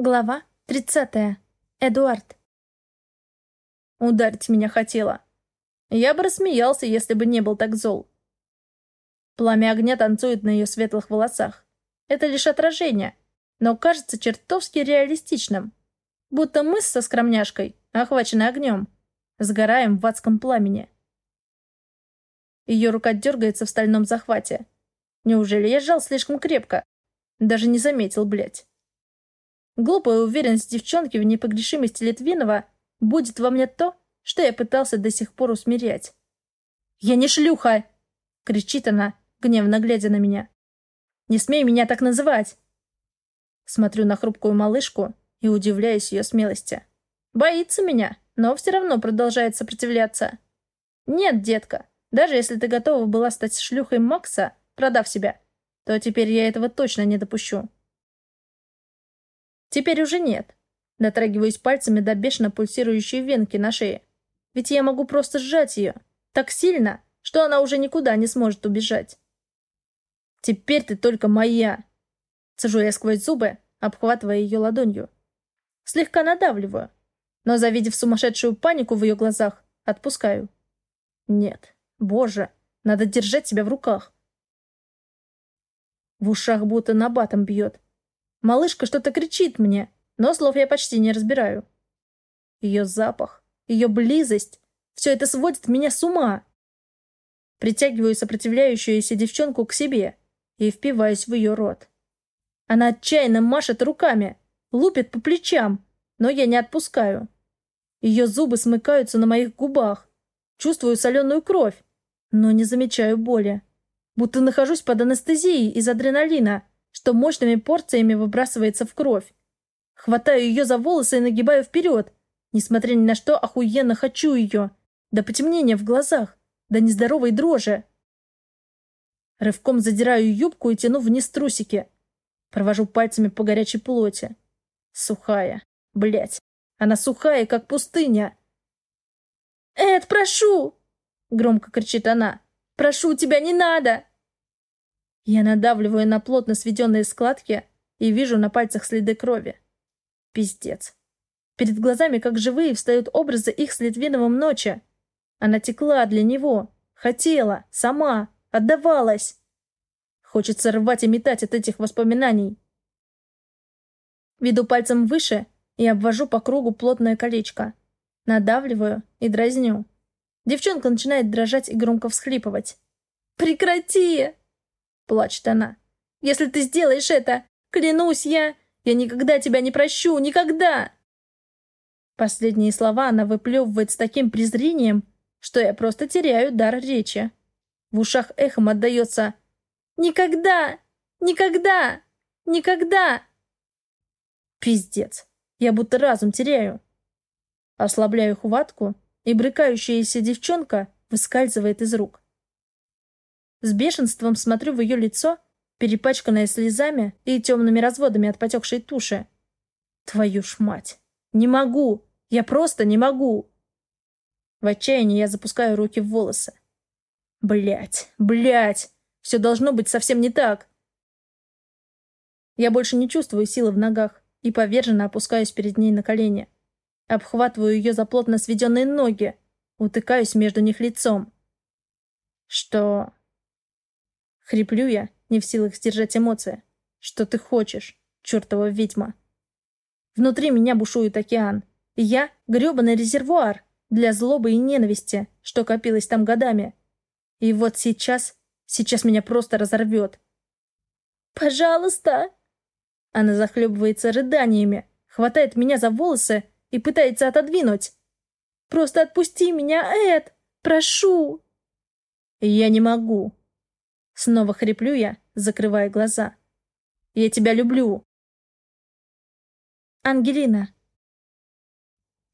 Глава 30. Эдуард. Ударить меня хотела. Я бы рассмеялся, если бы не был так зол. Пламя огня танцует на ее светлых волосах. Это лишь отражение, но кажется чертовски реалистичным. Будто мы со скромняшкой, охвачены огнем, сгораем в адском пламени. Ее рука дергается в стальном захвате. Неужели я сжал слишком крепко? Даже не заметил, блядь. Глупая уверенность девчонки в непогрешимости Литвинова будет во мне то, что я пытался до сих пор усмирять. «Я не шлюха!» — кричит она, гневно глядя на меня. «Не смей меня так называть!» Смотрю на хрупкую малышку и удивляюсь ее смелости. Боится меня, но все равно продолжает сопротивляться. «Нет, детка, даже если ты готова была стать шлюхой Макса, продав себя, то теперь я этого точно не допущу. Теперь уже нет. Дотрагиваюсь пальцами до бешено пульсирующей венки на шее. Ведь я могу просто сжать ее. Так сильно, что она уже никуда не сможет убежать. Теперь ты только моя. Цежу я сквозь зубы, обхватывая ее ладонью. Слегка надавливаю, но, завидев сумасшедшую панику в ее глазах, отпускаю. Нет, боже, надо держать себя в руках. В ушах будто набатом бьет. Малышка что-то кричит мне, но слов я почти не разбираю. Ее запах, ее близость — все это сводит меня с ума. Притягиваю сопротивляющуюся девчонку к себе и впиваюсь в ее рот. Она отчаянно машет руками, лупит по плечам, но я не отпускаю. Ее зубы смыкаются на моих губах. Чувствую соленую кровь, но не замечаю боли. Будто нахожусь под анестезией из адреналина, что мощными порциями выбрасывается в кровь. Хватаю ее за волосы и нагибаю вперед. Несмотря ни на что, охуенно хочу ее. До потемнения в глазах, до нездоровой дрожи. Рывком задираю юбку и тяну вниз трусики. Провожу пальцами по горячей плоти. Сухая. Блять. Она сухая, как пустыня. «Эд, прошу!» — громко кричит она. «Прошу тебя, не надо!» Я надавливаю на плотно сведенные складки и вижу на пальцах следы крови. Пиздец. Перед глазами, как живые, встают образы их с Литвиновым ночи. Она текла для него, хотела, сама, отдавалась. Хочется рвать и метать от этих воспоминаний. Веду пальцем выше и обвожу по кругу плотное колечко. Надавливаю и дразню. Девчонка начинает дрожать и громко всхлипывать. «Прекрати!» Плачет она. «Если ты сделаешь это, клянусь я, я никогда тебя не прощу, никогда!» Последние слова она выплевывает с таким презрением, что я просто теряю дар речи. В ушах эхом отдается «Никогда! Никогда! Никогда!» Пиздец. Я будто разум теряю. Ослабляю хватку, и брыкающаяся девчонка выскальзывает из рук. С бешенством смотрю в ее лицо, перепачканное слезами и темными разводами от потекшей туши. Твою ж мать! Не могу! Я просто не могу! В отчаянии я запускаю руки в волосы. Блять, блять! Все должно быть совсем не так. Я больше не чувствую силы в ногах и поверженно опускаюсь перед ней на колени. Обхватываю ее за плотно сведенные ноги, утыкаюсь между них лицом. Что Хриплю я, не в силах сдержать эмоции. Что ты хочешь, чертова ведьма? Внутри меня бушует океан. Я — грёбаный резервуар для злобы и ненависти, что копилось там годами. И вот сейчас, сейчас меня просто разорвет. «Пожалуйста!» Она захлебывается рыданиями, хватает меня за волосы и пытается отодвинуть. «Просто отпусти меня, Эд! Прошу!» «Я не могу!» Снова хриплю я, закрывая глаза. «Я тебя люблю!» «Ангелина!»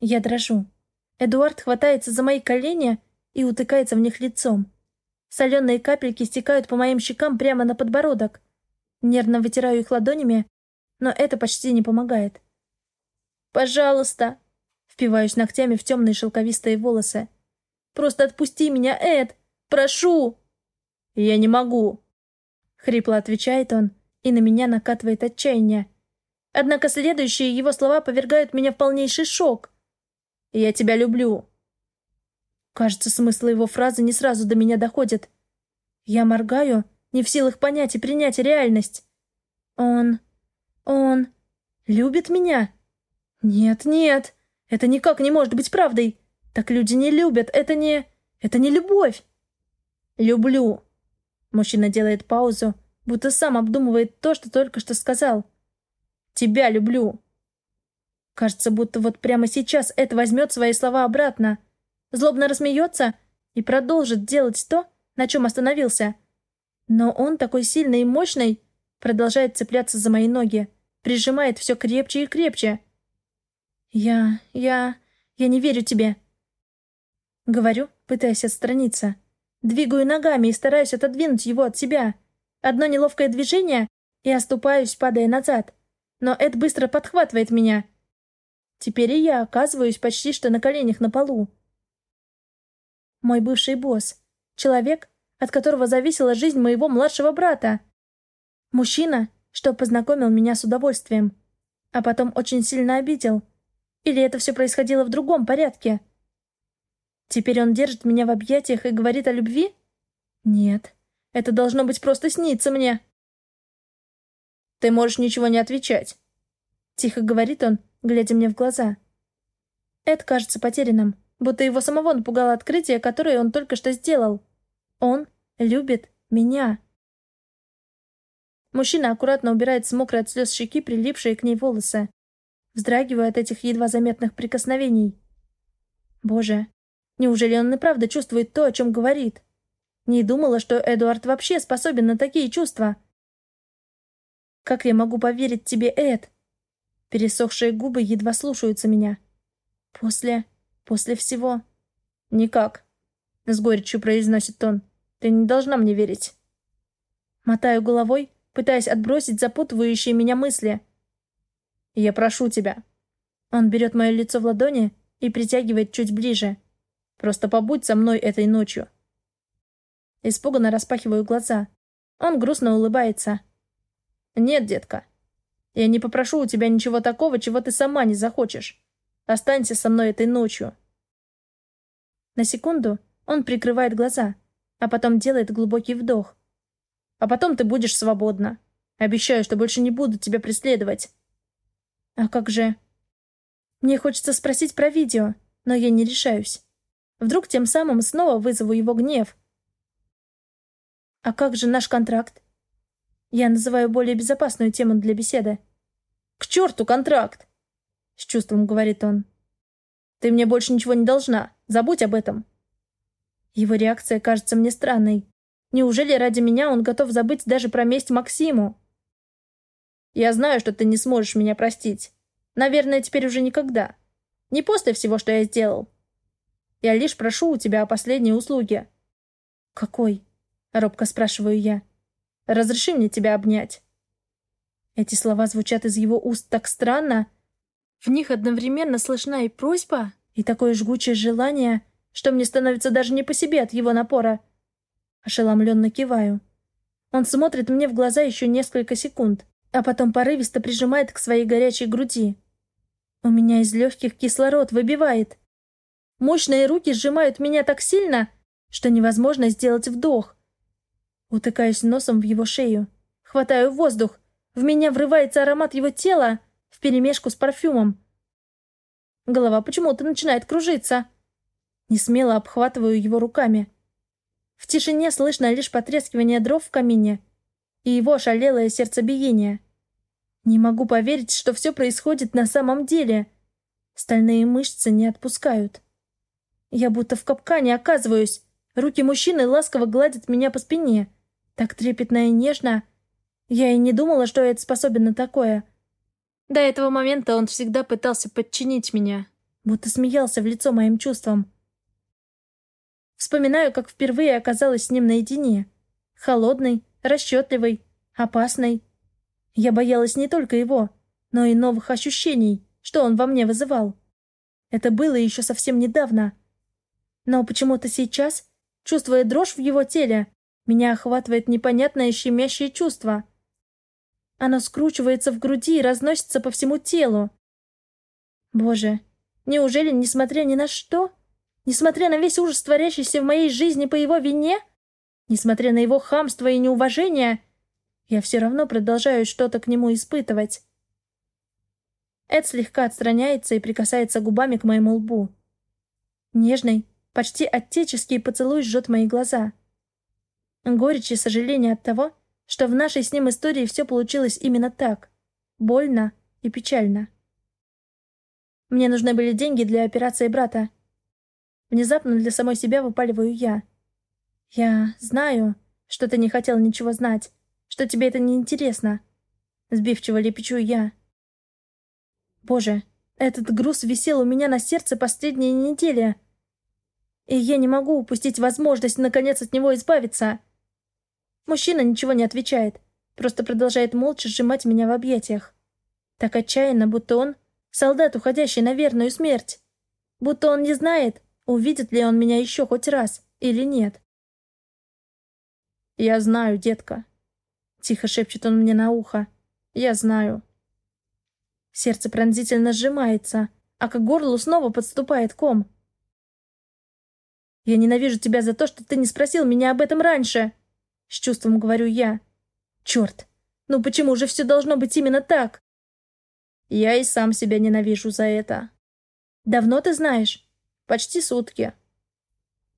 Я дрожу. Эдуард хватается за мои колени и утыкается в них лицом. Соленые капельки стекают по моим щекам прямо на подбородок. Нервно вытираю их ладонями, но это почти не помогает. «Пожалуйста!» Впиваюсь ногтями в темные шелковистые волосы. «Просто отпусти меня, Эд! Прошу!» «Я не могу!» Хрипло отвечает он, и на меня накатывает отчаяние. Однако следующие его слова повергают меня в полнейший шок. «Я тебя люблю». Кажется, смысл его фразы не сразу до меня доходит. Я моргаю, не в силах понять и принять реальность. Он... он... любит меня? Нет, нет, это никак не может быть правдой. Так люди не любят, это не... это не любовь. Люблю. Мужчина делает паузу, будто сам обдумывает то, что только что сказал. Тебя люблю. Кажется, будто вот прямо сейчас это возьмет свои слова обратно. Злобно рассмеется и продолжит делать то, на чем остановился. Но он такой сильный и мощный, продолжает цепляться за мои ноги, прижимает все крепче и крепче. «Я... я... я не верю тебе». Говорю, пытаясь отстраниться. Двигаю ногами и стараюсь отодвинуть его от себя. Одно неловкое движение, и оступаюсь, падая назад. Но Эд быстро подхватывает меня. Теперь и я оказываюсь почти что на коленях на полу. Мой бывший босс. Человек, от которого зависела жизнь моего младшего брата. Мужчина, что познакомил меня с удовольствием, а потом очень сильно обидел. Или это все происходило в другом порядке? Теперь он держит меня в объятиях и говорит о любви? Нет, это должно быть просто снится мне. Ты можешь ничего не отвечать. Тихо говорит он, глядя мне в глаза. Эд кажется потерянным, будто его самого напугало открытие, которое он только что сделал. Он любит меня. Мужчина аккуратно убирает с мокрой от слез щеки прилипшие к ней волосы. Вздрагиваю от этих едва заметных прикосновений. Боже, неужели он и правда чувствует то, о чем говорит? Не думала, что Эдуард вообще способен на такие чувства. Как я могу поверить тебе, Эд? Пересохшие губы едва слушаются меня. После... после всего... Никак. С горечью произносит он. Ты не должна мне верить. Мотаю головой, пытаясь отбросить запутывающие меня мысли. Я прошу тебя. Он берет мое лицо в ладони и притягивает чуть ближе. Просто побудь со мной этой ночью. Испуганно распахиваю глаза. Он грустно улыбается. Нет, детка, я не попрошу у тебя ничего такого, чего ты сама не захочешь. Останься со мной этой ночью. На секунду он прикрывает глаза, а потом делает глубокий вдох. А потом ты будешь свободна. Обещаю, что больше не буду тебя преследовать. А как же... Мне хочется спросить про видео, но я не решаюсь. Вдруг тем самым снова вызову его гнев. А как же наш контракт? Я называю более безопасную тему для беседы. «К черту контракт!» — с чувством говорит он. «Ты мне больше ничего не должна. Забудь об этом». Его реакция кажется мне странной. Неужели ради меня он готов забыть даже про месть Максиму? Я знаю, что ты не сможешь меня простить. Наверное, теперь уже никогда. Не после всего, что я сделал. Я лишь прошу у тебя о последней услуге. Какой? Робко спрашиваю я. Разреши мне тебя обнять». Эти слова звучат из его уст так странно. В них одновременно слышна и просьба, и такое жгучее желание, что мне становится даже не по себе от его напора. Ошеломленно киваю. Он смотрит мне в глаза еще несколько секунд, а потом порывисто прижимает к своей горячей груди. У меня из легких кислород выбивает. Мощные руки сжимают меня так сильно, что невозможно сделать вдох. Утыкаюсь носом в его шею. Хватаю воздух. В меня врывается аромат его тела вперемешку с парфюмом. Голова почему-то начинает кружиться. Несмело обхватываю его руками. В тишине слышно лишь потрескивание дров в камине и его шалелое сердцебиение. Не могу поверить, что все происходит на самом деле. Стальные мышцы не отпускают. Я будто в капкане оказываюсь. Руки мужчины ласково гладят меня по спине. Так трепетно и нежно. Я и не думала, что это способен на такое. До этого момента он всегда пытался подчинить меня, будто смеялся в лицо моим чувствам. Вспоминаю, как впервые оказалась с ним наедине. Холодный, расчетливый, опасный. Я боялась не только его, но и новых ощущений, что он во мне вызывал. Это было еще совсем недавно. Но почему-то сейчас, чувствуя дрожь в его теле, меня охватывает непонятное щемящее чувство. Оно скручивается в груди и разносится по всему телу. Боже, неужели, несмотря ни на что, несмотря на весь ужас, творящийся в моей жизни по его вине, несмотря на его хамство и неуважение, я все равно продолжаю что-то к нему испытывать. Эд слегка отстраняется и прикасается губами к моему лбу. Нежный, почти отеческий поцелуй жжет мои глаза. Горечь и сожаление от того, что в нашей с ним истории все получилось именно так. Больно и печально. Мне нужны были деньги для операции брата. Внезапно для самой себя выпаливаю я. Я знаю, что ты не хотел ничего знать, что тебе это не интересно. Сбивчиво лепечу я. Боже, этот груз висел у меня на сердце последние недели. И я не могу упустить возможность наконец от него избавиться. Мужчина ничего не отвечает, просто продолжает молча сжимать меня в объятиях. Так отчаянно, будто он солдат, уходящий на верную смерть. Будто он не знает, увидит ли он меня еще хоть раз или нет. «Я знаю, детка», — тихо шепчет он мне на ухо. «Я знаю». Сердце пронзительно сжимается, а к горлу снова подступает ком. «Я ненавижу тебя за то, что ты не спросил меня об этом раньше!» С чувством говорю я. «Черт! Ну почему же все должно быть именно так?» Я и сам себя ненавижу за это. «Давно ты знаешь?» «Почти сутки».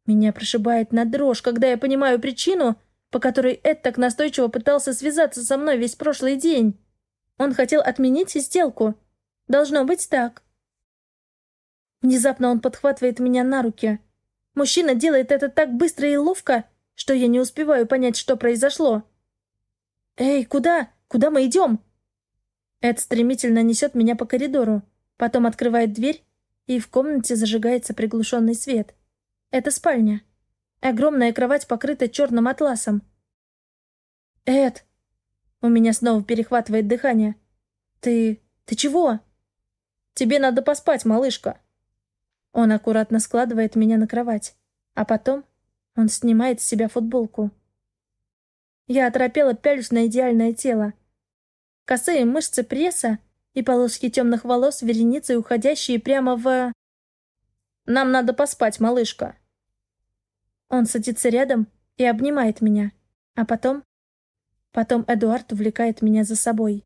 Меня прошибает на дрожь, когда я понимаю причину, по которой Эд так настойчиво пытался связаться со мной весь прошлый день. Он хотел отменить сделку. Должно быть так. Внезапно он подхватывает меня на руки. Мужчина делает это так быстро и ловко, что я не успеваю понять, что произошло. «Эй, куда? Куда мы идем?» Эд стремительно несет меня по коридору, потом открывает дверь, и в комнате зажигается приглушенный свет. Это спальня. Огромная кровать покрыта черным атласом. «Эд!» У меня снова перехватывает дыхание. «Ты... ты чего?» «Тебе надо поспать, малышка». Он аккуратно складывает меня на кровать. А потом он снимает с себя футболку. Я оторопела пялюсь на идеальное тело. Косые мышцы пресса и полоски темных волос вереницей уходящие прямо в... «Нам надо поспать, малышка». Он садится рядом и обнимает меня, а потом Потом Эдуард увлекает меня за собой.